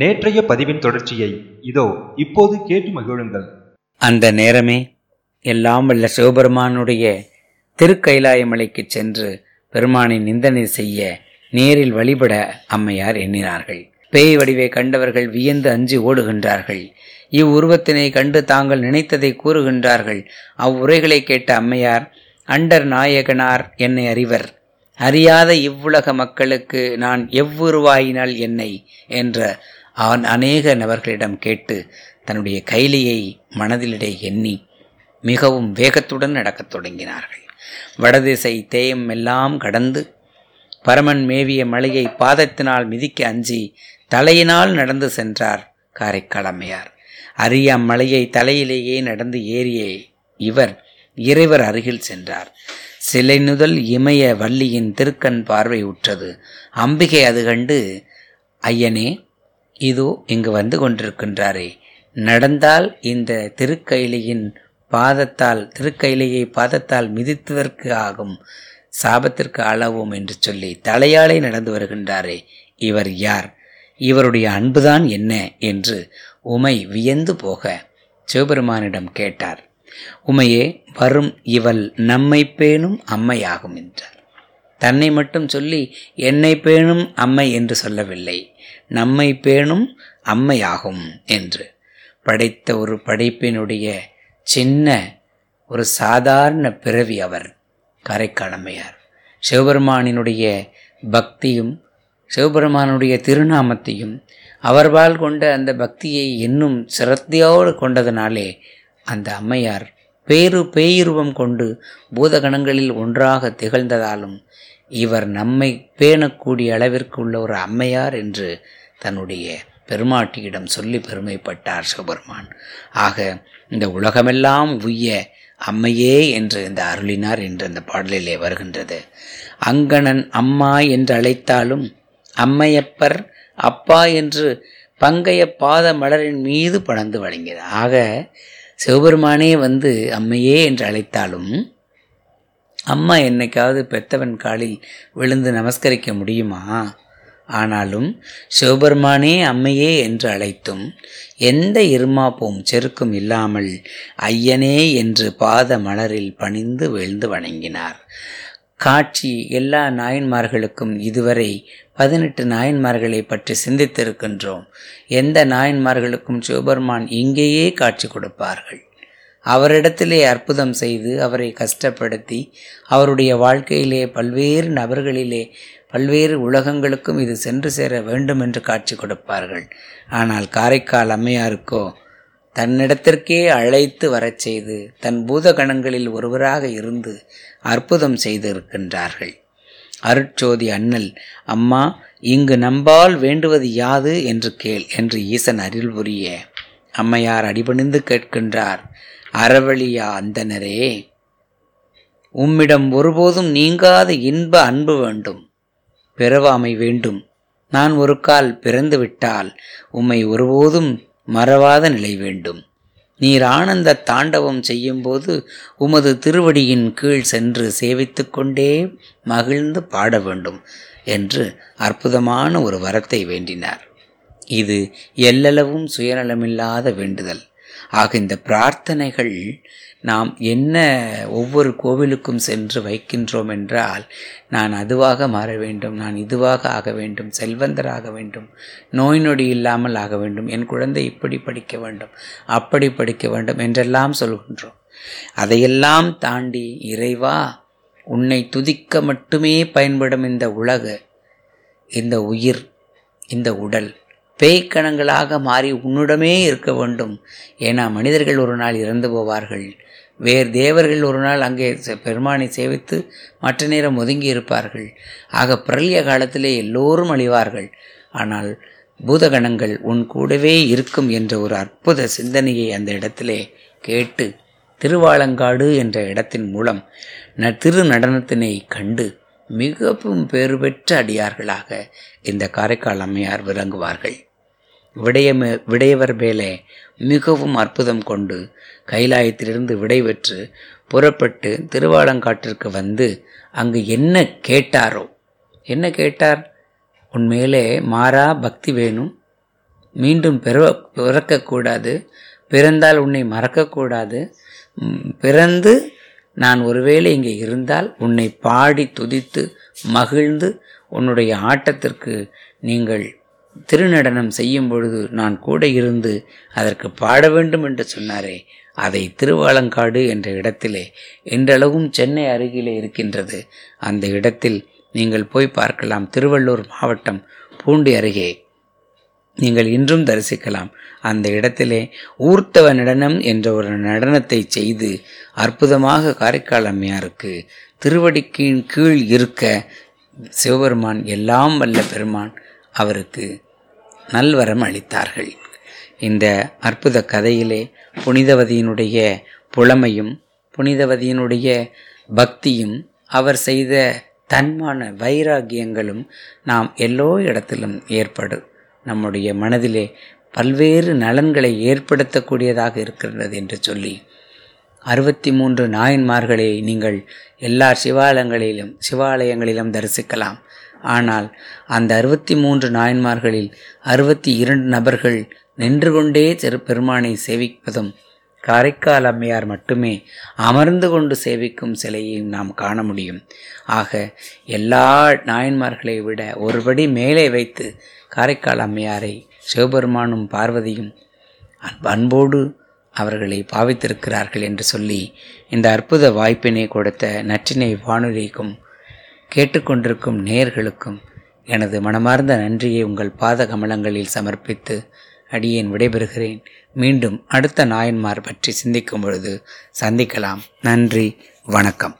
நேற்றைய பதிவின் தொடர்ச்சியை இதோ இப்போது கேட்டு மகிழுங்கள். அந்த நேரமே எல்லாம் வல்ல சிவபெருமானுடைய திருக்கைலாயமலைக்கு சென்று பெருமானை நிந்தனை செய்ய நேரில் வழிபட அம்மையார் எண்ணினார்கள். பேய் வடிவை கண்டவர்கள் வியந்து அஞ்சி ஓடுகின்றார்கள். இவ்வுருவத்தினை கண்டு தாங்கள் நினைத்ததை கூறுகின்றார்கள். அவ்வுரைகளை கேட்ட அம்மையார் அண்டர் நாயகனார் என்னை அறிவர். அறியாத இவ்வுலக மக்களுக்கு நான் எவ்வுருவாயினால் என்னை? என்ற அவன் அநேக நபர்களிடம் கேட்டு தன்னுடைய கைலியை மனதிலிடே எண்ணி மிகவும் வேகத்துடன் நடக்கத் தொடங்கினார்கள். வடதிசை தேயம் எல்லாம் கடந்து பரமன் மேவிய மலையை பாதத்தினால் மிதிக்க அஞ்சி தலையினால் நடந்து சென்றார் காரைக்காலம்மையார். அரிய அம்மலையை தலையிலேயே நடந்து ஏறிய இவர் இறைவர் அருகில் சென்றார். சிலை நுதல் இமய வள்ளியின் திருக்கண் பார்வை உற்றது. அம்பிகை அது கண்டு ஐயனே இதோ இங்கு வந்து கொண்டிருக்கின்றாரே. நடந்தால் இந்த திருக்கைலியின் பாதத்தால் திருக்கைலியை பாதத்தால் மிதித்ததற்கு ஆகும். சாபத்திற்கு ஆளாவோம் என்று சொல்லி தலையாலே நடந்து வருகின்றாரே. இவர் யார்? இவருடைய அன்புதான் என்ன? என்று உமை வியந்து போக சிவபெருமானிடம் கேட்டார். உமையே வரும் இவள் நம்மை பேணும் அம்மையாகும் என்றார். தன்னை மட்டும் சொல்லி என்னை பேணும் அம்மை என்று சொல்லவில்லை. நம்மை பேணும் அம்மையாகும் என்று. படைத்த ஒரு படைப்பினுடைய சின்ன ஒரு சாதாரண பிறவி அவர் காரைக்காலம்மையார். சிவபெருமானினுடைய பக்தியும் சிவபெருமானுடைய திருநாமத்தையும் அவர்பால் கொண்ட அந்த பக்தியை இன்னும் சிரத்தையோடு கொண்டதனாலே அந்த அம்மையார் பேரு பேயுருவம் கொண்டு பூதகணங்களில் ஒன்றாக திகழ்ந்ததாலும் இவர் நம்மை பேணக்கூடிய அளவிற்கு உள்ள ஒரு அம்மையார் என்று தன்னுடைய பெருமாட்டியிடம் சொல்லி பெருமைப்பட்டார் சிவபெருமான். ஆக இந்த உலகமெல்லாம் உய்ய அம்மையே என்று இந்த அருளினார் என்று அந்த பாடலிலே வருகின்றது. அங்கணன் அம்மா என்று அழைத்தாலும் அம்மையப்பர் அப்பா என்று பங்கைய பாத மலரின் மீது படர்ந்து வழங்கியது ஆக சிவபெருமானே வந்து அம்மையே என்று அழைத்தாலும் அம்மா என்னைக்காவது பெத்தவன் காலில் விழுந்து நமஸ்கரிக்க முடியுமா? ஆனாலும் சிவபெருமானே அம்மையே என்று அழைத்தும் எந்த இருமாப்பும் செருக்கும் இல்லாமல் ஐயனே என்று பாத மலரில் பணிந்து விழுந்து வணங்கினார். காட்சி எல்லா நாயன்மார்களுக்கும் இதுவரை பதினெட்டு நாயன்மார்களை பற்றி சிந்தித்திருக்கின்றோம். எந்த நாயன்மார்களுக்கும் சிவபெருமான் இங்கேயே காட்சி கொடுப்பார்கள். அவரிடத்திலே அற்புதம் செய்து அவரை கஷ்டப்படுத்தி அவருடைய வாழ்க்கையிலே பல்வேறு நபர்களிலே பல்வேறு உலகங்களுக்கும் இது சென்று சேர வேண்டும் என்று காட்சி கொடுப்பார்கள். ஆனால் காரைக்கால் அம்மையாருக்கோ தன்னிடத்திற்கே அழைத்து வரச் செய்து தன் பூதகணங்களில் ஒருவராக இருந்து அற்புதம் செய்திருக்கின்றார்கள். அருட்சோதி அண்ணல் அம்மா இங்கு நம்பால் வேண்டுவது யாது என்று கேள் என்று ஈசன் அருள் புரிய. அம்மையார் அடிபணிந்து கேட்கின்றார் அறவழியா அந்தனரே உம்மிடம் ஒருபோதும் நீங்காத இன்ப அன்பு வேண்டும். பிறவாமை வேண்டும். நான் ஒரு கால் பிறந்துவிட்டால் உம்மை ஒருபோதும் மறவாத நிலை வேண்டும். நீர் ஆனந்த தாண்டவம் செய்யும்போது உமது திருவடியின் கீழ் சென்று சேவித்து கொண்டே மகிழ்ந்து பாட வேண்டும் என்று அற்புதமான ஒரு வரத்தை வேண்டினார். இது எல்லளவும் சுயநலமில்லாத வேண்டுதல். ஆக இந்த பிரார்த்தனைகள் நாம் என்ன ஒவ்வொரு கோவிலுக்கும் சென்று வைக்கின்றோம் என்றால் நான் அதுவாக மாற வேண்டும் நான் இதுவாக ஆக வேண்டும் செல்வந்தராக வேண்டும் நோய் நொடி இல்லாமல் ஆக வேண்டும் என் குழந்தை இப்படி படிக்க வேண்டும் அப்படி படிக்க வேண்டும் என்றெல்லாம் சொல்கின்றோம். அதையெல்லாம் தாண்டி இறைவா உன்னை துதிக்க மட்டுமே பயன்படும் இந்த உலக இந்த உயிர் இந்த உடல் பேய்க்கணங்களாக மாறி உன்னிடமே இருக்க வேண்டும். ஏன்னா மனிதர்கள் ஒரு நாள் இறந்து போவார்கள். வேறு தேவர்கள் ஒரு நாள் அங்கே பெருமானை சேவித்து மற்ற நேரம் ஒதுங்கி இருப்பார்கள். ஆக பிரளிய காலத்திலே எல்லோரும் அழிவார்கள். ஆனால் பூதகணங்கள் உன் கூடவே இருக்கும் என்ற ஒரு அற்புத சிந்தனையை அந்த இடத்திலே கேட்டு திருவாலங்காடு என்ற இடத்தின் மூலம் ந திரு நடனத்தினை கண்டு மிகவும் பேறு பெற்ற அடியார்களாக இந்த காரைக்கால் அம்மையார் விளங்குவார்கள். விடயம விடையவர் மேலே மிகவும் அற்புதம் கொண்டு கைலாயத்திலிருந்து விடைபெற்று புறப்பட்டு திருவாலங்காட்டிற்கு வந்து அங்கு என்ன கேட்டாரோ? என்ன கேட்டார்? உன் மேலே மாறா பக்தி வேணும். மீண்டும் பிற பிறக்கக்கூடாது. பிறந்தால் உன்னை மறக்கக்கூடாது. பிறந்து நான் ஒருவேளை இங்கே இருந்தால் உன்னை பாடி துதித்து மகிழ்ந்து உன்னுடைய ஆட்டத்திற்கு நீங்கள் திருநடனம் செய்யும் பொழுது நான் கூட இருந்து அதற்கு பாட வேண்டும் என்று சொன்னாரே. அதை திருவாலங்காடு என்ற இடத்திலே இன்றளவும் சென்னை அருகிலே இருக்கின்றது. அந்த இடத்தில் நீங்கள் போய் பார்க்கலாம். திருவள்ளூர் மாவட்டம் பூண்டி அருகே. நீங்கள் இன்றும் தரிசிக்கலாம். அந்த இடத்திலே ஊர்த்தவ நடனம் என்ற ஒரு நடனத்தை செய்து அற்புதமாக காரைக்கால் அம்மையாருக்கு திருவடிக்கின் கீழ் இருக்க சிவபெருமான் எல்லாம் வல்ல பெருமான் அவருக்கு நல்வரம் அளித்தார்கள். இந்த அற்புத கதையிலே புனிதவதியினுடைய புலமையும் புனிதவதியினுடைய பக்தியும் அவர் செய்த தன்மான வைராகியங்களும் நாம் எல்லோ இடத்திலும் ஏற்படும் நம்முடைய மனதிலே பல்வேறு நலன்களை ஏற்படுத்தக்கூடியதாக இருக்கின்றது என்று சொல்லி அறுபத்தி மூன்று நாயன்மார்களை நீங்கள் எல்லா சிவாலயங்களிலும் சிவாலயங்களிலும் தரிசிக்கலாம். ஆனால் அந்த அறுபத்தி மூன்று நாயன்மார்களில் அறுபத்தி இரண்டு நபர்கள் நின்று கொண்டே திரு பெருமானை சேவிப்பதும் காரைக்கால் அம்மையார் மட்டுமே அமர்ந்து கொண்டு சேவிக்கும் சிலையையும் நாம் காண முடியும். ஆக எல்லா நாயன்மார்களை விட ஒருபடி மேலே வைத்து காரைக்கால் அம்மையாரை சிவபெருமானும் பார்வதியும் அன்போடு அவர்களை பாவித்திருக்கிறார்கள் என்று சொல்லி இந்த அற்புத வாய்ப்பினை கொடுத்த நற்றினை வானொலிக்கும் கேட்டுக்கொண்டிருக்கும் நேர்களுக்கும் எனது மனமார்ந்த நன்றியை உங்கள் பாத கமலங்களில் சமர்ப்பித்து அடியேன் விடைபெறுகிறேன். மீண்டும் அடுத்த நாயன்மார் பற்றி சிந்திக்கும் பொழுது சந்திக்கலாம். நன்றி. வணக்கம்.